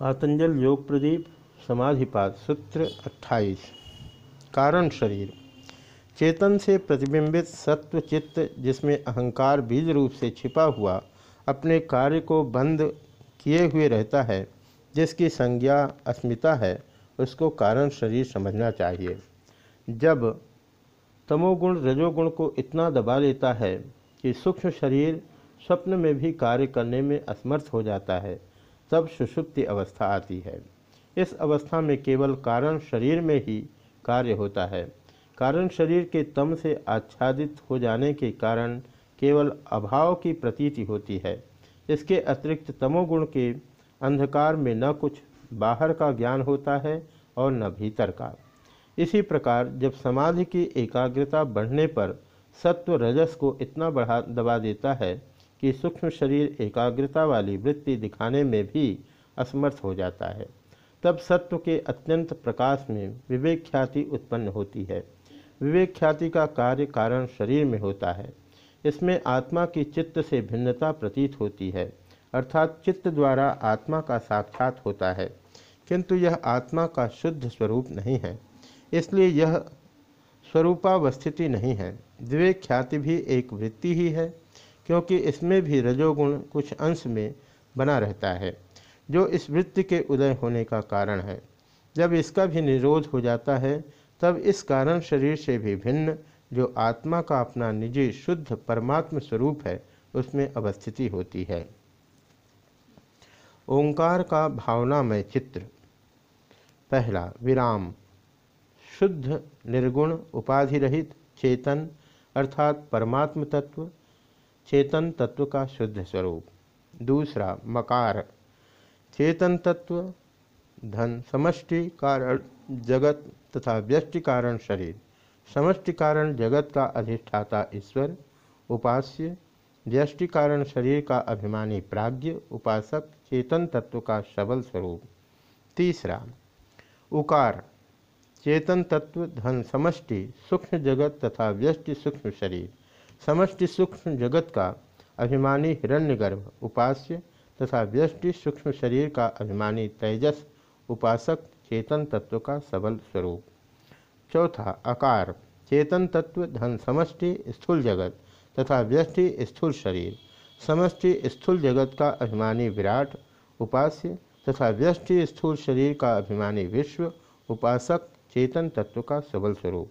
पातंजल योग प्रदीप समाधिपात सूत्र 28 कारण शरीर। चेतन से प्रतिबिंबित सत्व चित्त, जिसमें अहंकार बीज रूप से छिपा हुआ, अपने कार्य को बंद किए हुए रहता है, जिसकी संज्ञा अस्मिता है, उसको कारण शरीर समझना चाहिए। जब तमोगुण रजोगुण को इतना दबा लेता है कि सूक्ष्म शरीर स्वप्न में भी कार्य करने में असमर्थ हो जाता है तब सुषुप्ति अवस्था आती है। इस अवस्था में केवल कारण शरीर में ही कार्य होता है। कारण शरीर के तम से आच्छादित हो जाने के कारण केवल अभाव की प्रतीति होती है। इसके अतिरिक्त तमोगुण के अंधकार में न कुछ बाहर का ज्ञान होता है और न भीतर का। इसी प्रकार जब समाधि की एकाग्रता बढ़ने पर सत्व रजस को इतना बढ़ा, दबा देता है कि सूक्ष्म शरीर एकाग्रता वाली वृत्ति दिखाने में भी असमर्थ हो जाता है। तब सत्व के अत्यंत प्रकाश में विवेक ख्याति उत्पन्न होती है। विवेक ख्याति का कार्य कारण शरीर में होता है। इसमें आत्मा की चित्त से भिन्नता प्रतीत होती है, अर्थात चित्त द्वारा आत्मा का साक्षात होता है। किंतु यह आत्मा का शुद्ध स्वरूप नहीं है, इसलिए यह स्वरूपावस्थिति नहीं है। विवेक ख्याति भी एक वृत्ति ही है। क्योंकि इसमें भी रजोगुण कुछ अंश में बना रहता है, जो इस वृत्ति के उदय होने का कारण है। जब इसका भी निरोध हो जाता है, तब इस कारण शरीर से भी भिन्न जो आत्मा का अपना निजी शुद्ध परमात्म स्वरूप है, उसमें अवस्थिति होती है। ओंकार का भावनामय चित्र। पहला, विराम। शुद्ध, निर्गुण, उपाधि रहित, चेतन, अर्थात परमात्म तत्व चेतन तत्व का शुद्ध स्वरूप। दूसरा, मकार। चेतन तत्व, धन, समष्टि कारण जगत तथा व्यष्टि कारण शरीर। समष्टि कारण जगत का अधिष्ठाता ईश्वर, उपास्य। व्यष्टि कारण शरीर का अभिमानी प्राज्ञ, उपासक, चेतन तत्व का सबल स्वरूप। तीसरा, उकार। चेतन तत्व, धन, समष्टि, सूक्ष्म जगत तथा व्यष्टि, सूक्ष्म शरीर। समष्टि सूक्ष्म जगत का अभिमानी हिरण्यगर्भ, उपास्य तथा व्यष्टि सूक्ष्म शरीर का अभिमानी तेजस, उपासक चेतन तत्व का सबल स्वरूप। चौथा, आकार, चेतन तत्व धन समष्टि स्थूल जगत तथा व्यष्टि स्थूल शरीर। समष्टि स्थूल जगत का अभिमानी विराट, उपास्य तथा व्यष्टि स्थूल शरीर का अभिमानी विश्व, उपासक चेतन तत्व का सबल स्वरूप।